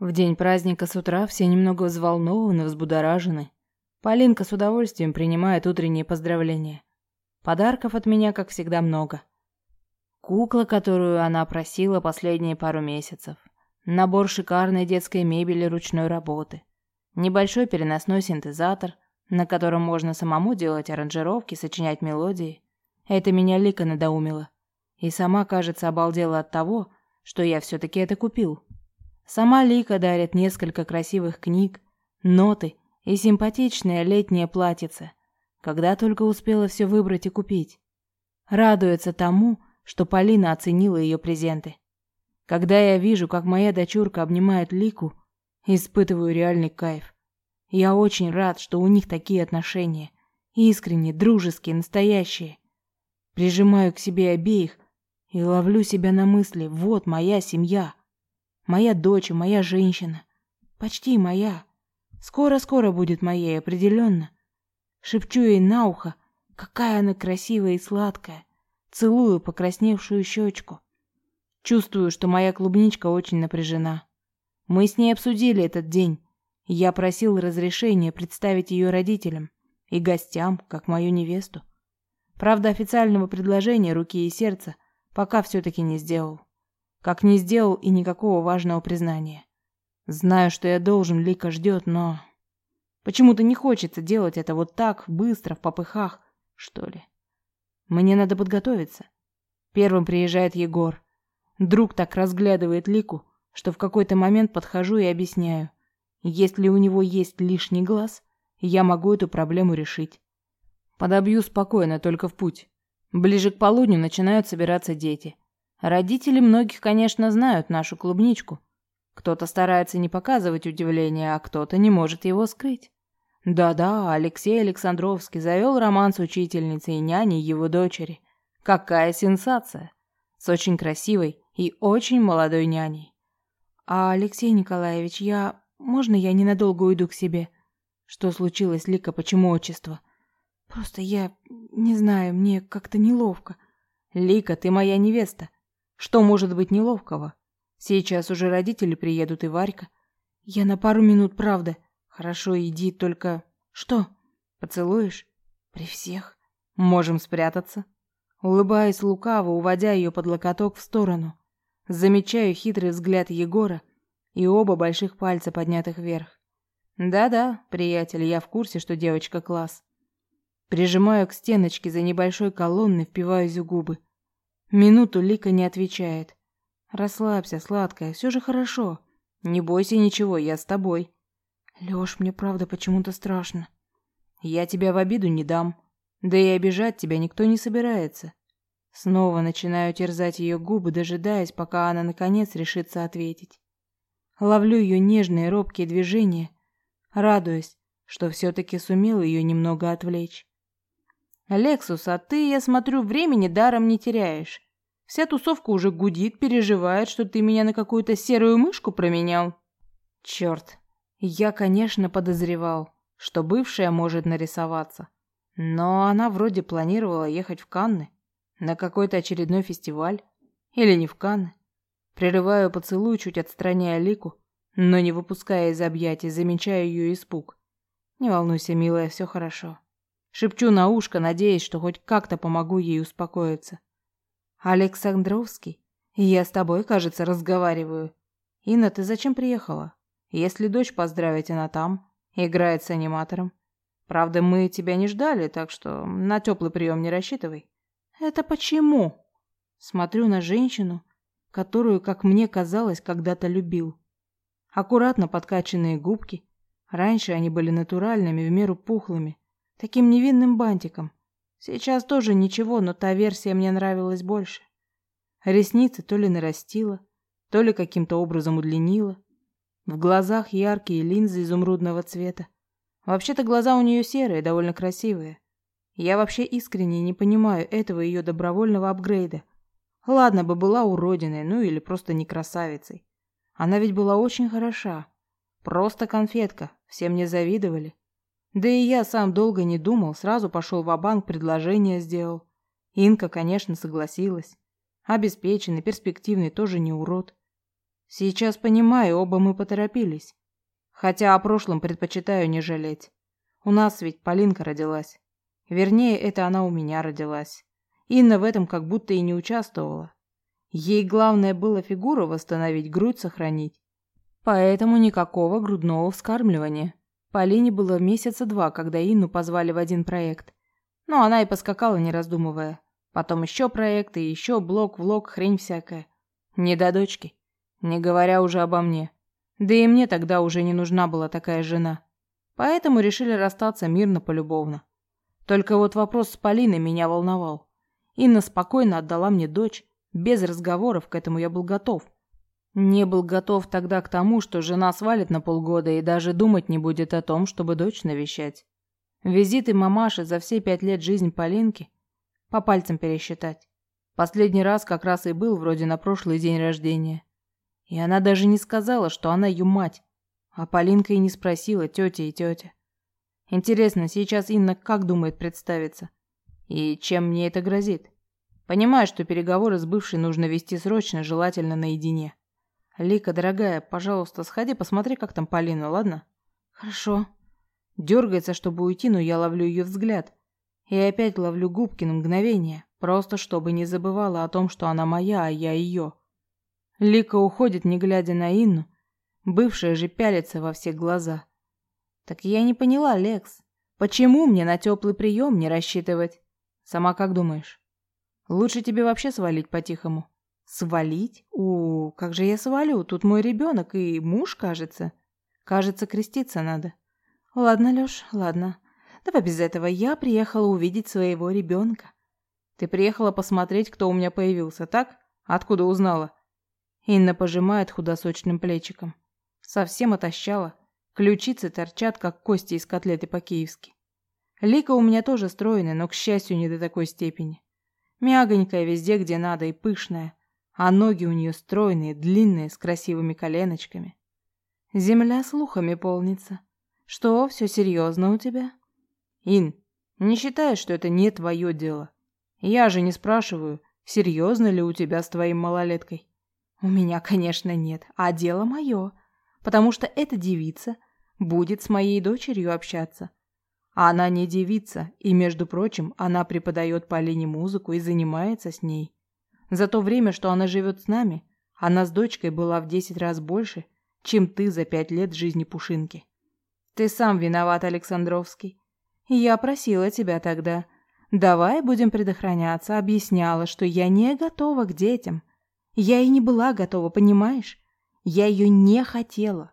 В день праздника с утра все немного взволнованы, взбудоражены. Полинка с удовольствием принимает утренние поздравления. Подарков от меня, как всегда, много. Кукла, которую она просила последние пару месяцев. Набор шикарной детской мебели ручной работы. Небольшой переносной синтезатор, на котором можно самому делать аранжировки, сочинять мелодии. Это меня Лика надоумила. И сама, кажется, обалдела от того, что я все-таки это купил. Сама Лика дарит несколько красивых книг, ноты и симпатичное летнее платьице, когда только успела все выбрать и купить. Радуется тому, что Полина оценила ее презенты. Когда я вижу, как моя дочурка обнимает Лику, испытываю реальный кайф. Я очень рад, что у них такие отношения. Искренние, дружеские, настоящие. Прижимаю к себе обеих и ловлю себя на мысли «вот моя семья». Моя дочь, моя женщина. Почти моя. Скоро-скоро будет моей, определенно. Шепчу ей на ухо, какая она красивая и сладкая. Целую покрасневшую щечку. Чувствую, что моя клубничка очень напряжена. Мы с ней обсудили этот день. Я просил разрешения представить ее родителям и гостям, как мою невесту. Правда, официального предложения руки и сердца пока все-таки не сделал. Как не сделал и никакого важного признания. Знаю, что я должен, Лика ждет, но... Почему-то не хочется делать это вот так, быстро, в попыхах, что ли. Мне надо подготовиться. Первым приезжает Егор. Друг так разглядывает Лику, что в какой-то момент подхожу и объясняю. Если у него есть лишний глаз, я могу эту проблему решить. Подобью спокойно, только в путь. Ближе к полудню начинают собираться дети. Родители многих, конечно, знают нашу клубничку. Кто-то старается не показывать удивления, а кто-то не может его скрыть. Да-да, Алексей Александровский завел роман с учительницей и няней его дочери. Какая сенсация! С очень красивой и очень молодой няней. А Алексей Николаевич, я... Можно я ненадолго уйду к себе? Что случилось, Лика, почему отчество? Просто я... Не знаю, мне как-то неловко. Лика, ты моя невеста. Что может быть неловкого? Сейчас уже родители приедут и Варька. Я на пару минут, правда. Хорошо, иди, только... Что? Поцелуешь? При всех? Можем спрятаться. Улыбаясь лукаво, уводя ее под локоток в сторону. Замечаю хитрый взгляд Егора и оба больших пальца поднятых вверх. Да-да, приятель, я в курсе, что девочка класс. Прижимаю к стеночке за небольшой колонной, впиваюсь в губы. Минуту Лика не отвечает. Расслабься, сладкая, все же хорошо. Не бойся ничего, я с тобой. Лёш, мне правда почему-то страшно. Я тебя в обиду не дам. Да и обижать тебя никто не собирается. Снова начинаю терзать ее губы, дожидаясь, пока она наконец решится ответить. Ловлю ее нежные робкие движения, радуясь, что все таки сумел ее немного отвлечь. «Лексус, а ты, я смотрю, времени даром не теряешь. Вся тусовка уже гудит, переживает, что ты меня на какую-то серую мышку променял». Черт, я, конечно, подозревал, что бывшая может нарисоваться. Но она вроде планировала ехать в Канны, на какой-то очередной фестиваль. Или не в Канны. Прерываю поцелуй, чуть отстраняя Лику, но не выпуская из объятий, замечая ее испуг. «Не волнуйся, милая, все хорошо». Шепчу на ушко, надеясь, что хоть как-то помогу ей успокоиться. Александровский, я с тобой, кажется, разговариваю. Инна, ты зачем приехала? Если дочь поздравить, она там, играет с аниматором. Правда, мы тебя не ждали, так что на теплый прием не рассчитывай. Это почему? Смотрю на женщину, которую, как мне казалось, когда-то любил. Аккуратно подкачанные губки. Раньше они были натуральными, в меру пухлыми. Таким невинным бантиком. Сейчас тоже ничего, но та версия мне нравилась больше. Ресницы то ли нарастила, то ли каким-то образом удлинила. В глазах яркие линзы изумрудного цвета. Вообще-то глаза у нее серые, довольно красивые. Я вообще искренне не понимаю этого ее добровольного апгрейда. Ладно бы была уродиной, ну или просто не красавицей. Она ведь была очень хороша. Просто конфетка, все мне завидовали. Да и я сам долго не думал, сразу пошел в банк предложение сделал. Инка, конечно, согласилась. Обеспеченный, перспективный, тоже не урод. Сейчас понимаю, оба мы поторопились. Хотя о прошлом предпочитаю не жалеть. У нас ведь Полинка родилась. Вернее, это она у меня родилась. Инна в этом как будто и не участвовала. Ей главное было фигуру восстановить, грудь сохранить. Поэтому никакого грудного вскармливания. Полине было месяца два, когда Инну позвали в один проект. Но она и поскакала, не раздумывая. Потом еще проекты, еще блок-влог, хрень всякая. Не до дочки. Не говоря уже обо мне. Да и мне тогда уже не нужна была такая жена. Поэтому решили расстаться мирно полюбовно. Только вот вопрос с Полиной меня волновал. Инна спокойно отдала мне дочь. Без разговоров к этому я был готов. Не был готов тогда к тому, что жена свалит на полгода и даже думать не будет о том, чтобы дочь навещать. Визиты мамаши за все пять лет жизни Полинки по пальцам пересчитать. Последний раз как раз и был вроде на прошлый день рождения. И она даже не сказала, что она ее мать. А Полинка и не спросила, тетя и тетя. Интересно, сейчас Инна как думает представиться? И чем мне это грозит? Понимаю, что переговоры с бывшей нужно вести срочно, желательно наедине. Лика, дорогая, пожалуйста, сходи, посмотри, как там Полина, ладно? Хорошо. Дергается, чтобы уйти, но я ловлю ее взгляд. И опять ловлю губки на мгновение, просто чтобы не забывала о том, что она моя, а я ее. Лика уходит, не глядя на Инну. Бывшая же пялится во все глаза. Так я не поняла, Лекс. Почему мне на теплый прием не рассчитывать? Сама как думаешь? Лучше тебе вообще свалить по-тихому. Свалить? У, как же я свалю? Тут мой ребенок и муж, кажется. Кажется, креститься надо. Ладно, Лёш, ладно. Давай без этого. Я приехала увидеть своего ребенка. Ты приехала посмотреть, кто у меня появился, так? Откуда узнала? Инна пожимает худосочным плечиком. Совсем отощала. Ключицы торчат, как кости из котлеты по-киевски. Лика у меня тоже стройная, но, к счастью, не до такой степени. Мягонькая везде, где надо, и пышная. А ноги у нее стройные, длинные, с красивыми коленочками. Земля слухами полнится. Что, все серьезно у тебя? Ин, не считаешь, что это не твое дело? Я же не спрашиваю, серьезно ли у тебя с твоим малолеткой. У меня, конечно, нет, а дело мое, потому что эта девица будет с моей дочерью общаться. А она не девица, и, между прочим, она преподает Полине музыку и занимается с ней. За то время, что она живет с нами, она с дочкой была в десять раз больше, чем ты за пять лет жизни Пушинки. Ты сам виноват, Александровский. Я просила тебя тогда. Давай будем предохраняться, объясняла, что я не готова к детям, я и не была готова, понимаешь? Я ее не хотела.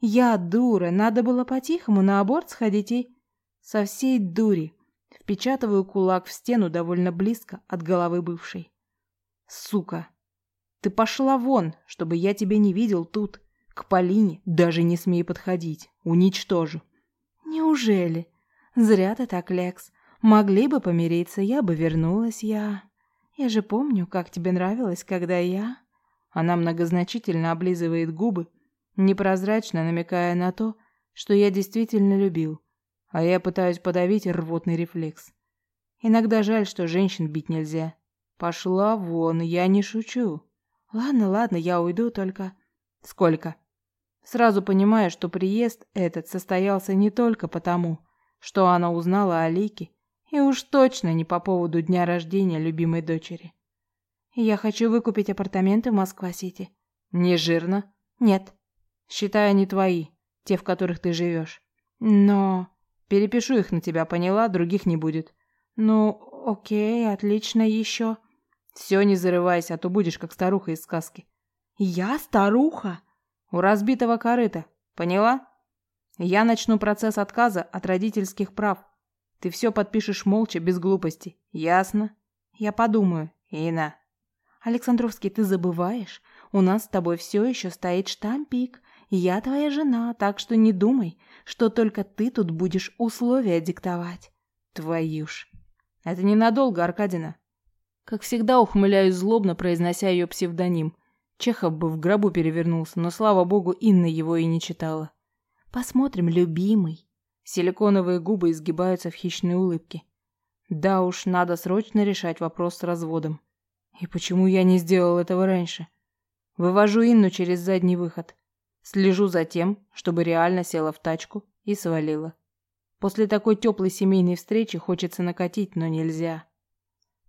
Я дура, надо было по-тихому на аборт сходить и... Со всей дури впечатываю кулак в стену довольно близко от головы бывшей. Сука, ты пошла вон, чтобы я тебя не видел тут. К Полине даже не смей подходить, уничтожу. Неужели? Зря ты так, Лекс. Могли бы помириться, я бы вернулась, я... Я же помню, как тебе нравилось, когда я...» Она многозначительно облизывает губы, непрозрачно намекая на то, что я действительно любил, а я пытаюсь подавить рвотный рефлекс. Иногда жаль, что женщин бить нельзя. Пошла вон, я не шучу. Ладно, ладно, я уйду только... Сколько? Сразу понимаю, что приезд этот состоялся не только потому, что она узнала о Лике и уж точно не по поводу дня рождения любимой дочери. Я хочу выкупить апартаменты в Москва-Сити. Не жирно? Нет. Считай, они твои, те, в которых ты живешь. Но... Перепишу их на тебя, поняла? Других не будет. Ну, окей, отлично, еще. Все, не зарывайся, а то будешь как старуха из сказки. Я старуха? У разбитого корыта, поняла? Я начну процесс отказа от родительских прав. Ты все подпишешь молча, без глупости. Ясно? Я подумаю, Ина. Александровский, ты забываешь? У нас с тобой все еще стоит штампик. Я твоя жена, так что не думай, что только ты тут будешь условия диктовать. Твою ж. Это ненадолго, Аркадина. Как всегда, ухмыляюсь злобно, произнося ее псевдоним. Чехов бы в гробу перевернулся, но, слава богу, Инна его и не читала. Посмотрим, любимый. Силиконовые губы изгибаются в хищной улыбке. Да уж, надо срочно решать вопрос с разводом. И почему я не сделал этого раньше? Вывожу Инну через задний выход. Слежу за тем, чтобы реально села в тачку и свалила. После такой теплой семейной встречи хочется накатить, но нельзя.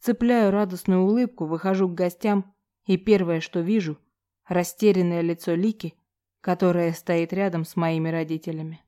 Цепляю радостную улыбку, выхожу к гостям, и первое, что вижу, растерянное лицо Лики, которая стоит рядом с моими родителями.